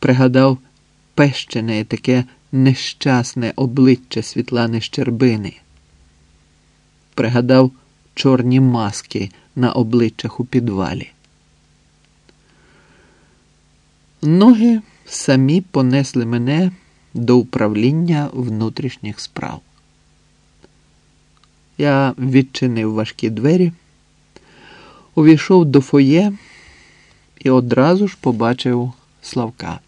Пригадав пещене і таке нещасне обличчя Світлани Щербини. Пригадав чорні маски на обличчях у підвалі. Ноги самі понесли мене до управління внутрішніх справ. Я відчинив важкі двері, увійшов до фоє і одразу ж побачив Славка.